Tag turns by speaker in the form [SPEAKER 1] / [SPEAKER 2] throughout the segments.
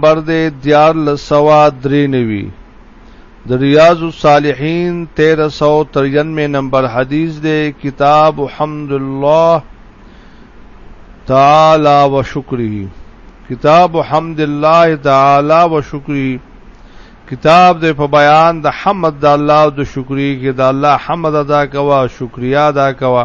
[SPEAKER 1] نمبر دې دیارلس سوه درې نوي د ریاض الصالحین تیرہ سو ترینوے نمبر حدیث دې کتاب حمد الله تعالی و شکره کتاب حمد الله تعالی و شکره کتاب دې په بیان د حمد د الله او د شکرې کې د الله حمد ادا کوا شکریا ادا کوا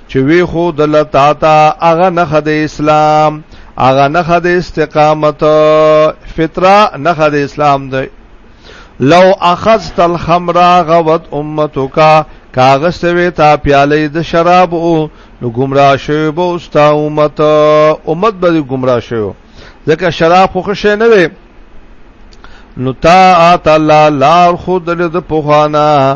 [SPEAKER 1] چې وی خو دل تا تا اغه نخ د اسلام اغه نخ د استقامت فطره نخ د اسلام دی لو اخذت الخمر غوت امتک کاغه سوي تا پیاله د شراب او نو گمراه شوی به اوستا امت امت به گمراه شوی ځکه شراب خو ښه نه وي نو تا تعالی لار خود له د پوخانا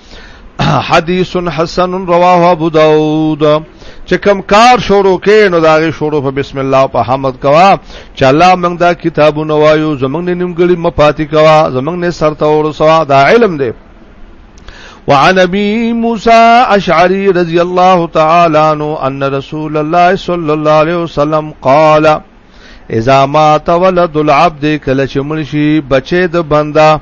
[SPEAKER 1] حدیث حسن رواه ابو داود چې کم کار شروع کې نو داغه شروع په بسم الله په حمد کوا چې الله موږ دا کتابونه وایو زمنګ نه نیمګړي مپاتی کوا زمنګ نه سرته اور سوا دا علم دی وعن ابي موسى اشعري رضي الله تعالى عنه ان رسول الله صلى الله عليه وسلم قال اذا ما تولد العبد کله چې مرشي بچي د بنده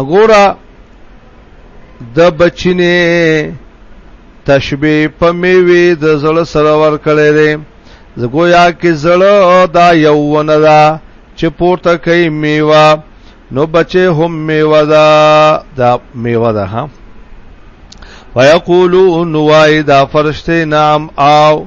[SPEAKER 1] اګورا د بچینه تشبیه په میوي د زړه سره ور کړی دی زګویا کې زړه دا یو ونه دا چې پورته کوي میوه نو بچي هم میوه دا دا میوه ده ها ويقولون وايدا فرشته نام او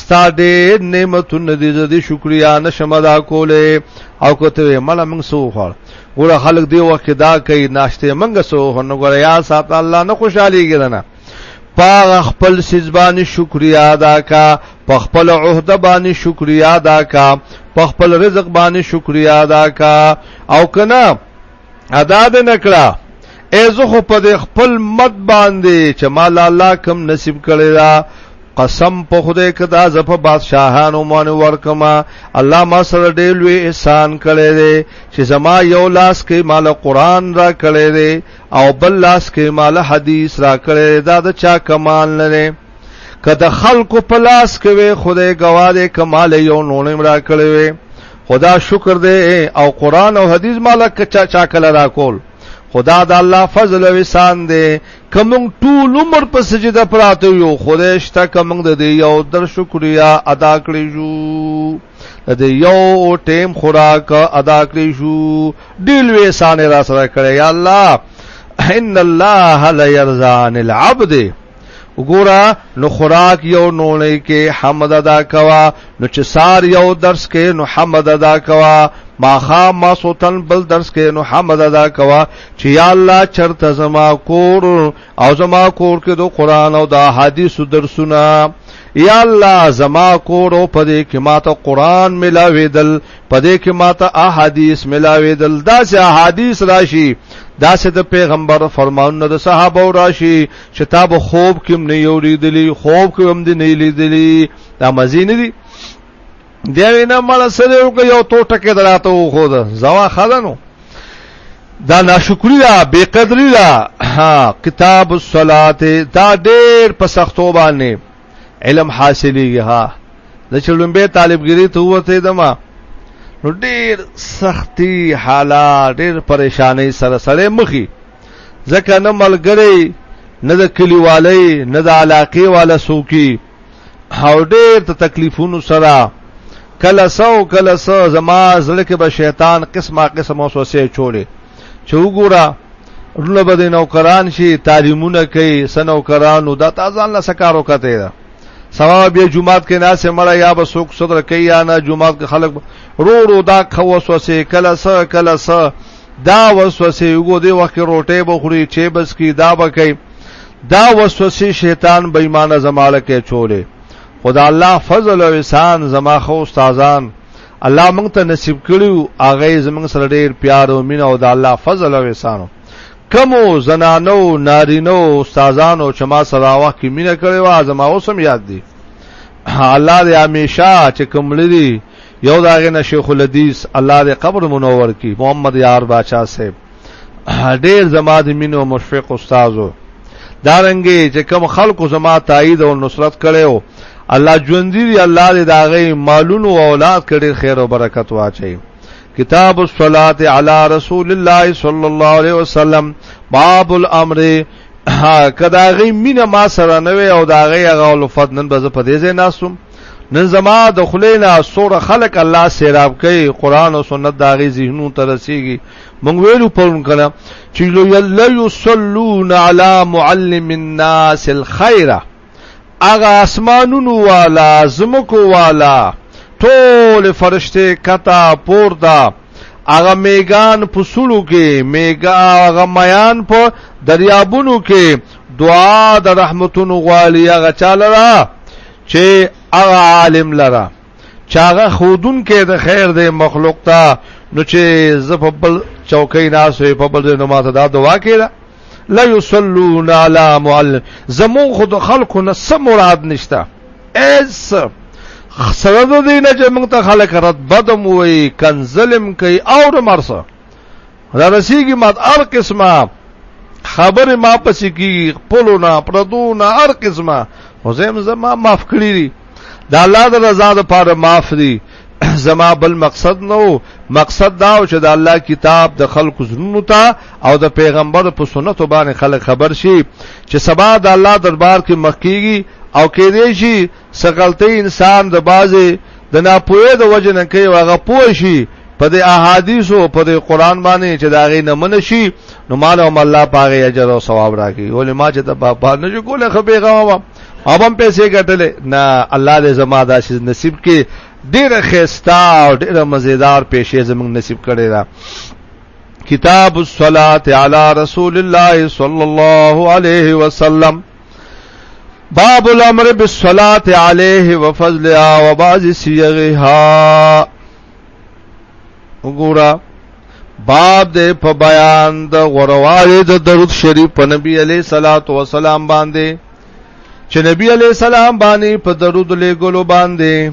[SPEAKER 1] ستا ډېر نعمتونه دي زه دې شکریا نشم ادا کوله او کوته مړه موږ سو خور ګوره خلک دی وخت دا کوي ناشته موږ سو هنو ګوره یا صاحب الله نه خوشحالي ګرنه پاغ خپل سزبانی شکریا ادا کا په خپل عہده باندې شکریا ادا کا په خپل رزق باندې شکریا ادا کا او کنا ادا دې نکړه ای زه خو په دې خپل مت باندې چې مال الله کم نصیب کړی دا قسم په خدای کدا ز په بادشاہانو مون ورکما الله ما سره ډېر لوی احسان کړی دی چې زما یو لاس کې مال قران را کړی دی او بل لاس کې مال حدیث را کړی دا د چا کمال نه که د خلکو په لاس کې وي خدای ګواه دی که مال یو نوڼې م راکړی وی خدا شکر دی او قرآن او حدیث مالا چا, چا کله را کول خدا د الله فضل او احسان دی که موږ ټول عمر په سجده پراته یو خدای شته که موږ د یو در شکریا ادا کړی شو د یو ټیم خوراک ادا کړی شو ډیل وې سانه را سره کړی یا الله ان الله لا يرزان العبد وګوره نو خوراک یو نوړی کې حمد ادا کوا نو چې سار یو درس کې نو حمد ادا کوا ماخا ما سوتن بل درس کې نو حمد ادا کوا چې یا الله چرته زما کور او زما کور کې دو قران او دا حدیث درسونه یا الله زما کور او پدې کې ماته قران ملاویدل پدې کې ماته احادیث ملاویدل دا سه احادیث راشي دا سه د پیغمبر فرمانونه د صحابه راشي چې تا به خوب کې نه یو لیدلی خوب کې هم دې نه لیدلی دا مزي نه دي دی وینا مړ سره یو کې یو ټوټه کې دراته و خو دا زوا خدانو دا ناشکری دا بے قدری دا ها کتاب الصلات دا ډېر په سختو باندې علم حاصلېږي ها د چلمبه طالبګری ته وته دما نو ډېر سختی حالات ډېر پریشانې سره سره مخي ځکه نه ملګری نه د کلیوالۍ نه د علاقې والا سوکی او ډېر ته تکلیفونو سره کله سو کله سو زما زړه کې به شیطان قسمه قسم وسوسه چولې چې وګوره رونه به د نوکران شي تعلیمونه کوي سنوکرانو دا تازه الله سکارو کوي سبا بیا جمعات کې ناسه مړه یا به څوک صدر کوي یا نه جمعات کې خلک رو رو دا خوسوسه کله سه کله سه دا وسوسه یو دی وخت روټه بخوري چې بس کی دا بکې دا وسوسه شیطان بېمانه زماله کې چولې خدا الله فضل او احسان زما خو استادان الله موږ ته نصیب کړیو اغه زموږ سره ډیر پیار او مینه او د الله فضل او احسان کمو زنانو نارینو استادانو چې ما سره وخت کې مینه کړې و زما اوسم یاد دي الله دې همیشه چې کوم لري یو داغه نه شیخ الحدیث الله دې قبر منور کی محمد یار باچا صاحب ډیر زما د مینو مشفق استادو دارنګي چې کم خلکو زما تایید او نصرت کړو الله ژوندۍ دی الله دې داغه مالونو او اولاد کړي خیر او برکت واچي کتاب الصلاۃ علی رسول الله صلی الله علیه وسلم باب الامر کداغي مینه ما سره نه وي او داغه غلفت نن به زه په دې ځای ناسوم نن زما د خلینا سور خلق الله سیراب کوي قران او سنت داغي ذهنو ته رسیږي مونږ ویلو پرون کړه چې لو یلا یصلون علی معلم الناس الخير اغه اسمانونو والا زمکو والا ټول فرشته کتا پوردا اغه میگان پسولو کې میگا اغه میان په دریابونو کې دعا د رحمتونو غوالی اغه چاله چې هغه عالم لره چاغه خودون کې د خیر د مخلوق ته نو چې زفبل چوکۍ ناس وي په بل نو ماته دا دعا کړه لا یصلون علی معلم زمون خود خلکو نه سم مراد نشته اس سره د دې نه چې موږ ته خلک رد بدم وي کنزلم کوي او مرسه را رسیږي مات ار قسمه خبر ما پسې کی پلونا پردونا ار قسمه حسین زما معاف کړی دی د الله د رضا لپاره معاف دی زما بل مقصد نو مقصد دا چې د الله کتاب د خلکو زړونو ته او د پیغمبر په سنتو باندې خلک خبر شي چې سبا د الله دربار کې مخکېږي او کې دی شي سغلطه انسان د بازي د ناپوهه د وجه نه کوي هغه پوه شي په د احادیثو په د قران باندې چې دا غي نه من شي نو مال او الله پاره اجر او ثواب راکړي ولې ما چې د پاپا نه جو کوله خو به غوا او هم پیسې ګټلې نه الله دې زما دا شي نصیب کې ډېر خيستا او ډېر مزیدار پیسې زموږ نصیب کړي را کتاب الصلاه علی رسول الله صلی الله علیه وسلم باب الامر بالصلاه عليه وفضلها وبعض صيغها وګوره باب دې په بیان د غروالې د درود شریف په نبی عليه صلوات و سلام باندې چې نبی عليه السلام باندې په درود لګولو باندې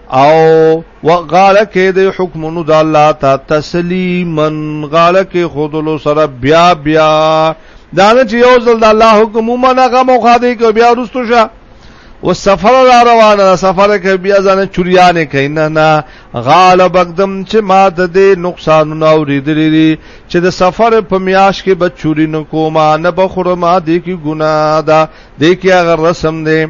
[SPEAKER 1] او وغاله کې د حکمونو د الله ته تسلیما غاله کې خودلو سره بیا بیا دا نه چې یو ځل د الله حکم ومنه غو مخاده کې بیا رستو شه و سفر را روانه سفر کې بیا ځنه چوریانه کین نه نه غالب اقدم چې ما د دې نقصان نه اوریدلې دي چې د سفر په میاش کې بچوري نه کومه نه بخورما دې کې ګناه ده دې کې هغه رسم ده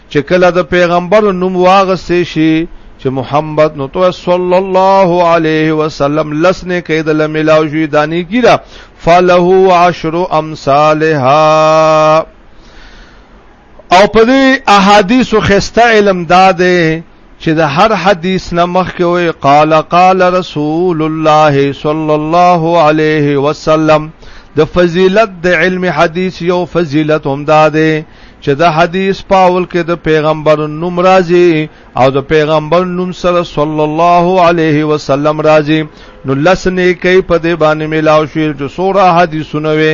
[SPEAKER 1] چې کله د پیغمبر نوم واغستې شي چې محمد نو تو صلی الله علیه وسلم لسنه کې د لملاو شي دانی کیرا فله عشر امثالها او په دې احادیث خسته علم داده چې د هر حدیث نه مخکې وي قال قال رسول الله صلی الله علیه وسلم د فضیلت د علم حدیث یو فضیلت هم داده چې د حدیث پاول کې د پیغمبر نوم راځي او د پیغمبر نوم سره صلی الله علیه وسلم راځي نو لسنې کوي په دې باندې ملاو شي چې سوره حدیثونه وي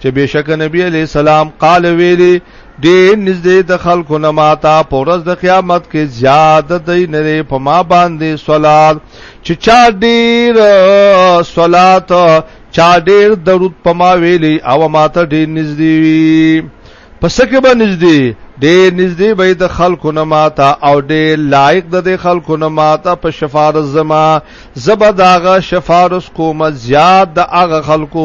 [SPEAKER 1] چې بشک نبی علی السلام قال ویلی ډېر نږدې د خلکو نه ماته په ورځ د قیامت کې زیاده دی نه په ما باندې صلات چې چا ډېر صلات چا ډېر درود په ما ویلي او ماته ډېر نږدې وي پس کې به نږدې ډېر نږدې به د خلکو نه ماته او ډېر لایق د خلکو نه ماته په شفاعت زما زبداغه شفاعت کوم زیات د هغه خلکو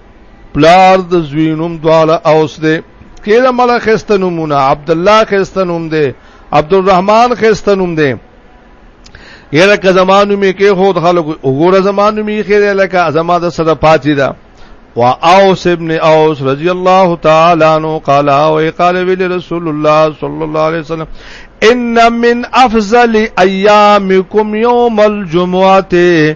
[SPEAKER 1] پلار د زوینوم دواله اوس دی کله مل خسته نمونه عبد الله خسته نوم دی عبد الرحمن خسته نوم دی یره که زمانو می کې خود خلق وګوره زمانو می کې لکه زما د صد پاتې ده و اوس ابن اوس رضی الله تعالی عنہ قال او قال ویل رسول الله صلی الله علیه وسلم ان من افضل ایامکم یوم الجمعه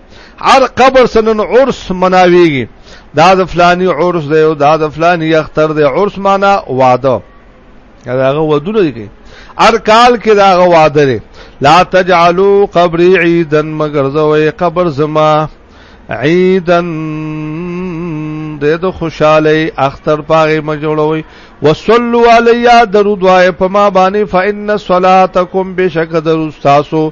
[SPEAKER 1] هر قبر سنن عرس مناویږي دا د فلانی عرس دی او دا د فلانی اختر دی عرس معنا واده هغه ودونه دي هر کال کې دا هغه واده دی لا تجعلوا قبري عيدا مگر زوي قبر زما عيدا د خوشاله اختر پاغه مجوړوي وصلو علیا درود وای په ما باندې فإن صلاتکم بشک درود تاسو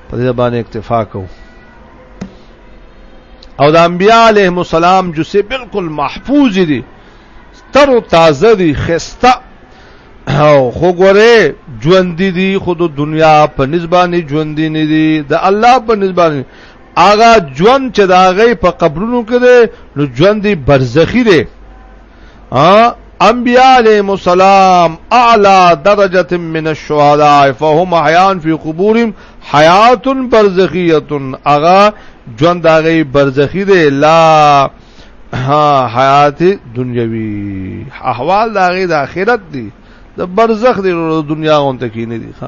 [SPEAKER 1] په دې باندې اکتفا کوو او د انبیاء علیهم السلام جسه بالکل محفوظ دي تر تازه دي خسته او خو ګوره ژوند دي خود دنیا په نسبانه ژوند نه دي د الله په نسبانه آغا ژوند چې دا غي په قبرونو کې دي نو ژوند برزخی دي انبیاء علیهم السلام اعلی درجه من الشهداء فهم حیان فی قبورهم حیات برزخیه اغا ژوند هغه برزخی دی لا حیات دنیوی احوال دا غي د اخرت دی د برزخ دی د دنیا اون تکینه دی ښا